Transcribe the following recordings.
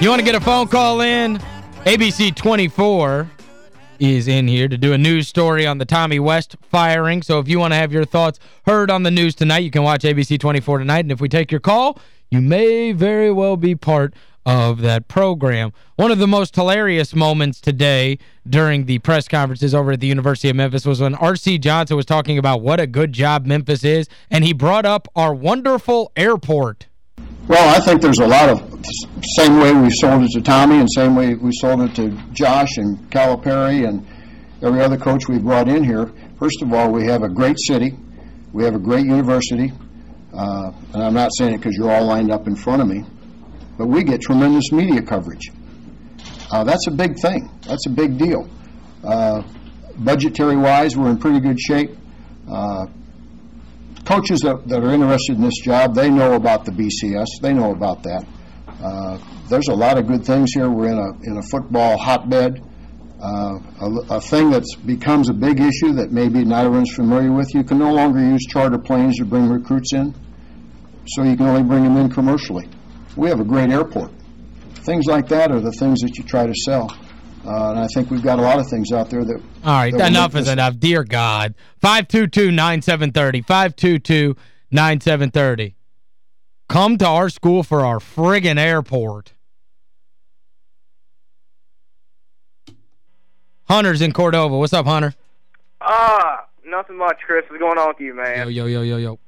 You want to get a phone call in? ABC 24 is in here to do a news story on the Tommy West firing. So if you want to have your thoughts heard on the news tonight, you can watch ABC 24 tonight. And if we take your call, you may very well be part of that program. One of the most hilarious moments today during the press conferences over at the University of Memphis was when R.C. Johnson was talking about what a good job Memphis is, and he brought up our wonderful airport. Well, I think there's a lot of, same way we sold it to Tommy and same way we sold it to Josh and Calipari and every other coach we've brought in here. First of all, we have a great city. We have a great university. Uh, and I'm not saying it because you're all lined up in front of me, but we get tremendous media coverage. Uh, that's a big thing. That's a big deal. Uh, budgetary wise, we're in pretty good shape. Coaches that, that are interested in this job, they know about the BCS. They know about that. Uh, there's a lot of good things here. We're in a in a football hotbed. Uh, a, a thing that becomes a big issue that maybe not everyone's familiar with. You can no longer use charter planes to bring recruits in, so you can only bring them in commercially. We have a great airport. Things like that are the things that you try to sell. Uh, and I think we've got a lot of things out there that... All right, enough is enough. Dear God. 522-9730. 522-9730. Come to our school for our friggin' airport. Hunter's in Cordova. What's up, Hunter? Ah, uh, nothing much, Chris. What's going on with you, man? Yo, yo, yo, yo, yo.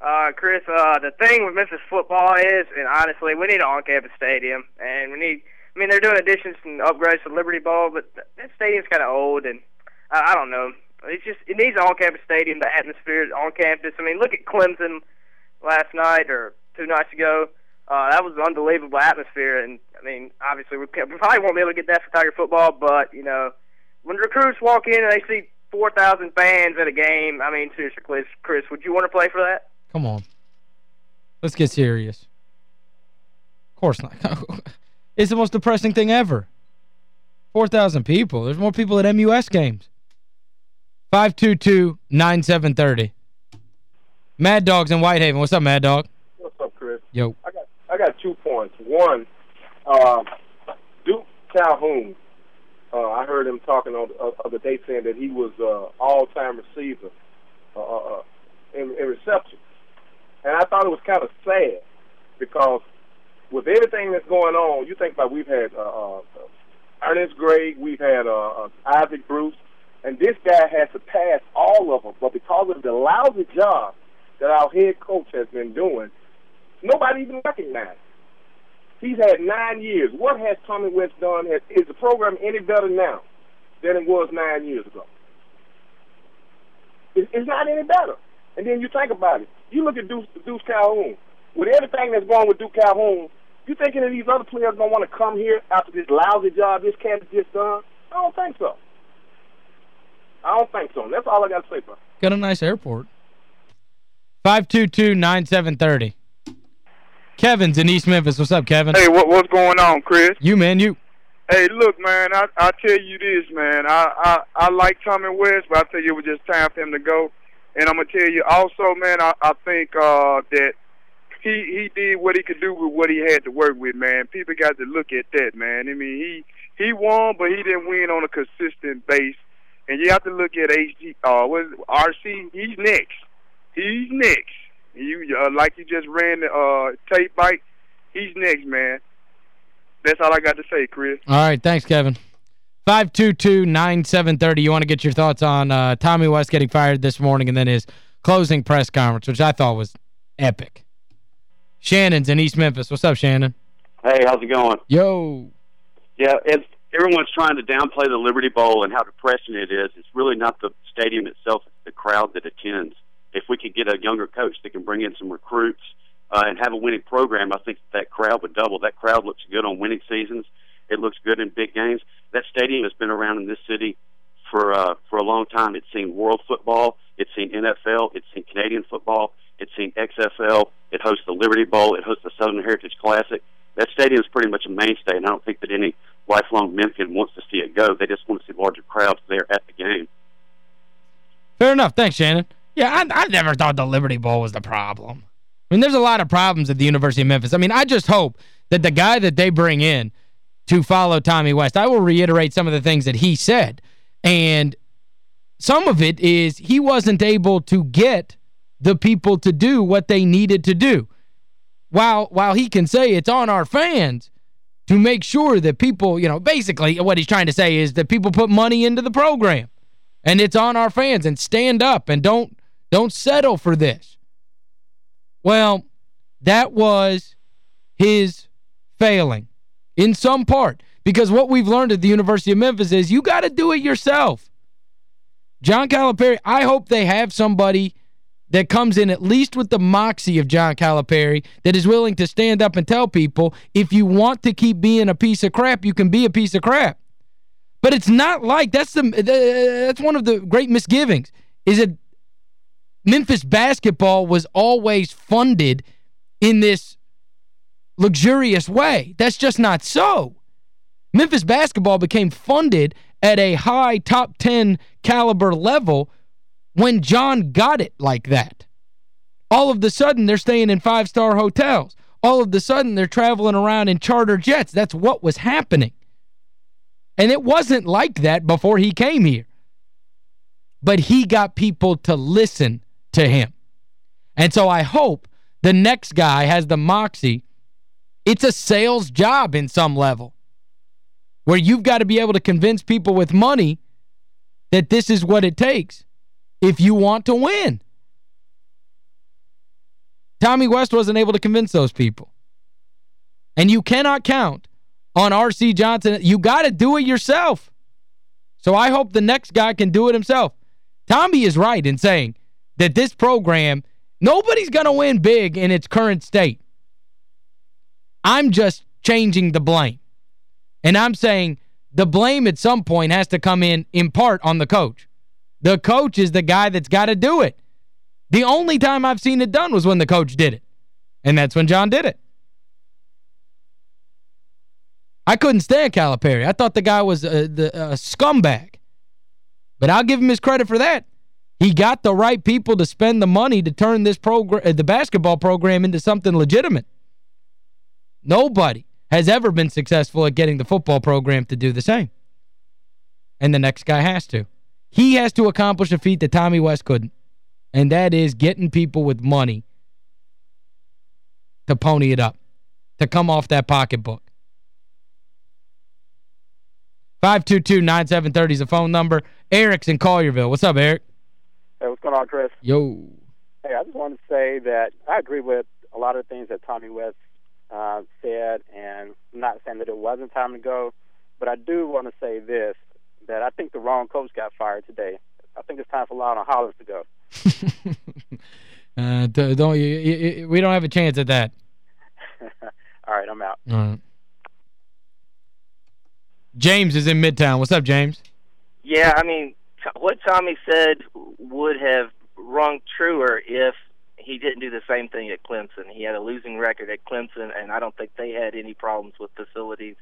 Uh, Chris, uh, the thing with Memphis football is, and honestly, we need an on-campus stadium, and we need I mean, they're doing additions and upgrades to Liberty Bowl, but that stadium's kind of old, and I, I don't know. It's just it needs an on-campus stadium. The atmosphere on campus. I mean, look at Clemson last night or two nights ago. Uh, that was an unbelievable atmosphere, and I mean, obviously we, we probably won't be able to get that for Tiger football, but you know, when recruits walk in and they see four thousand fans at a game, I mean, seriously, Chris, Chris, would you want to play for that? Come on, let's get serious. Of course not. It's the most depressing thing ever. 4,000 people. There's more people at MUS games. 522-9730. Mad Dog's in Whitehaven. What's up, Mad Dog? What's up, Chris? Yo. I got I got two points. One, uh, Duke Calhoun. Uh, I heard him talking on the other day saying that he was uh, all-time receiver uh, uh, uh, in, in reception. And I thought it was kind of sad because with everything that's going on, you think about we've had uh, uh, Ernest Gray, we've had uh, uh, Isaac Bruce, and this guy has to pass all of them. But because of the lousy job that our head coach has been doing, nobody even recognized. He's had nine years. What has Tommy West done? Has, is the program any better now than it was nine years ago? It, it's not any better. And then you think about it. You look at Deuce, Deuce Calhoun. With everything that's going with Duke Calhoun, you think any of these other players gonna want to come here after this lousy job this cat just done? I don't think so. I don't think so. that's all I got to say, bro. Got a nice airport. 522-9730. Kevin's in East Memphis. What's up, Kevin? Hey, what, what's going on, Chris? You, man, you. Hey, look, man, I I tell you this, man. I I I like Tommy West, but I tell you it was just time for him to go. And I'm gonna tell you also, man, I I think uh that he he did what he could do with what he had to work with, man. People got to look at that, man. I mean, he he won, but he didn't win on a consistent base. And you have to look at HG, uh, what is RC? He's next. He's next. You uh, like you just ran the uh, tape bike. He's next, man. That's all I got to say, Chris. All right, thanks, Kevin. 522-9730. You want to get your thoughts on uh, Tommy West getting fired this morning and then his closing press conference, which I thought was epic. Shannon's in East Memphis. What's up, Shannon? Hey, how's it going? Yo. Yeah, it's, everyone's trying to downplay the Liberty Bowl and how depressing it is. It's really not the stadium itself, it's the crowd that attends. If we could get a younger coach that can bring in some recruits uh, and have a winning program, I think that crowd would double. That crowd looks good on winning seasons. It looks good in big games. That stadium has been around in this city for uh, for a long time. It's seen world football. It's seen NFL. It's seen Canadian football. It's seen XFL. It hosts the Liberty Bowl. It hosts the Southern Heritage Classic. That stadium is pretty much a mainstay, and I don't think that any lifelong Memphian wants to see it go. They just want to see larger crowds there at the game. Fair enough. Thanks, Shannon. Yeah, I, I never thought the Liberty Bowl was the problem. I mean, there's a lot of problems at the University of Memphis. I mean, I just hope that the guy that they bring in to follow Tommy West, I will reiterate some of the things that he said. And some of it is he wasn't able to get the people to do what they needed to do. While while he can say it's on our fans to make sure that people, you know, basically what he's trying to say is that people put money into the program. And it's on our fans and stand up and don't don't settle for this. Well, that was his failing in some part. Because what we've learned at the University of Memphis is you got to do it yourself. John Calipari, I hope they have somebody that comes in at least with the moxie of John Calipari that is willing to stand up and tell people if you want to keep being a piece of crap, you can be a piece of crap. But it's not like that's the that's one of the great misgivings is that Memphis basketball was always funded in this luxurious way. That's just not so. Memphis basketball became funded at a high top 10 caliber level when John got it like that. All of the sudden, they're staying in five-star hotels. All of the sudden, they're traveling around in charter jets. That's what was happening. And it wasn't like that before he came here. But he got people to listen to him. And so I hope the next guy has the moxie. It's a sales job in some level where you've got to be able to convince people with money that this is what it takes if you want to win. Tommy West wasn't able to convince those people. And you cannot count on R.C. Johnson. You got to do it yourself. So I hope the next guy can do it himself. Tommy is right in saying that this program, nobody's going to win big in its current state. I'm just changing the blame. And I'm saying the blame at some point has to come in, in part, on the coach. The coach is the guy that's got to do it. The only time I've seen it done was when the coach did it. And that's when John did it. I couldn't stand Calipari. I thought the guy was a, the, a scumbag. But I'll give him his credit for that. He got the right people to spend the money to turn this program, uh, the basketball program into something legitimate. Nobody has ever been successful at getting the football program to do the same. And the next guy has to. He has to accomplish a feat that Tommy West couldn't. And that is getting people with money to pony it up, to come off that pocketbook. 522-9730 is the phone number. Eric's in Collierville. What's up, Eric? Hey, what's going on, Chris? Yo. Hey, I just wanted to say that I agree with a lot of things that Tommy West uh, said, and I'm not saying that it wasn't time to go, but I do want to say this, that I think the wrong coach got fired today. I think it's time for Lionel Hollins to go. uh, don't you, you, we don't have a chance at that. All right, I'm out. All right. James is in Midtown. What's up, James? Yeah, I mean, what Tommy said would have rung truer if he didn't do the same thing at Clemson. He had a losing record at Clemson, and I don't think they had any problems with facilities.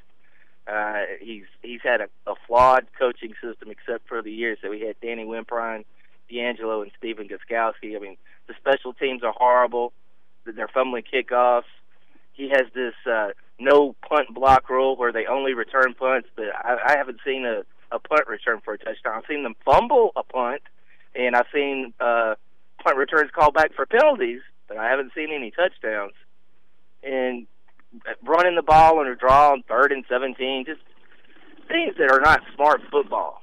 Uh, he's he's had a, a flawed coaching system, except for the years that we had Danny Wimprine, DeAngelo, and Stephen Gostkowski. I mean, the special teams are horrible. They're fumbling kickoffs. He has this uh, no punt block rule where they only return punts, but I, I haven't seen a, a punt return for a touchdown. I've seen them fumble a punt, and I've seen uh, punt returns called back for penalties, but I haven't seen any touchdowns. And running the ball on a draw on third and 17, just things that are not smart football,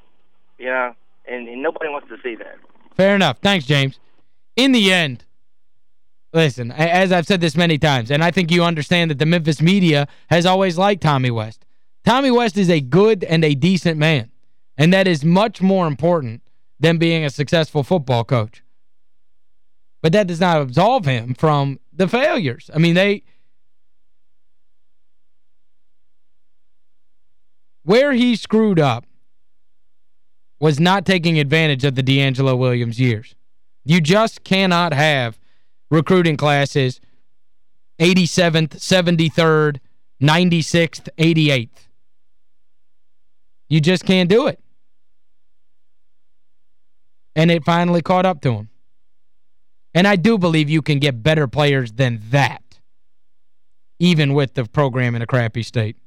you know, and, and nobody wants to see that. Fair enough. Thanks, James. In the end, listen, as I've said this many times, and I think you understand that the Memphis media has always liked Tommy West. Tommy West is a good and a decent man, and that is much more important than being a successful football coach. But that does not absolve him from the failures. I mean, they... Where he screwed up was not taking advantage of the DeAngelo Williams years. You just cannot have recruiting classes 87th, 73rd, 96th, 88th. You just can't do it. And it finally caught up to him. And I do believe you can get better players than that. even with the program in a crappy state.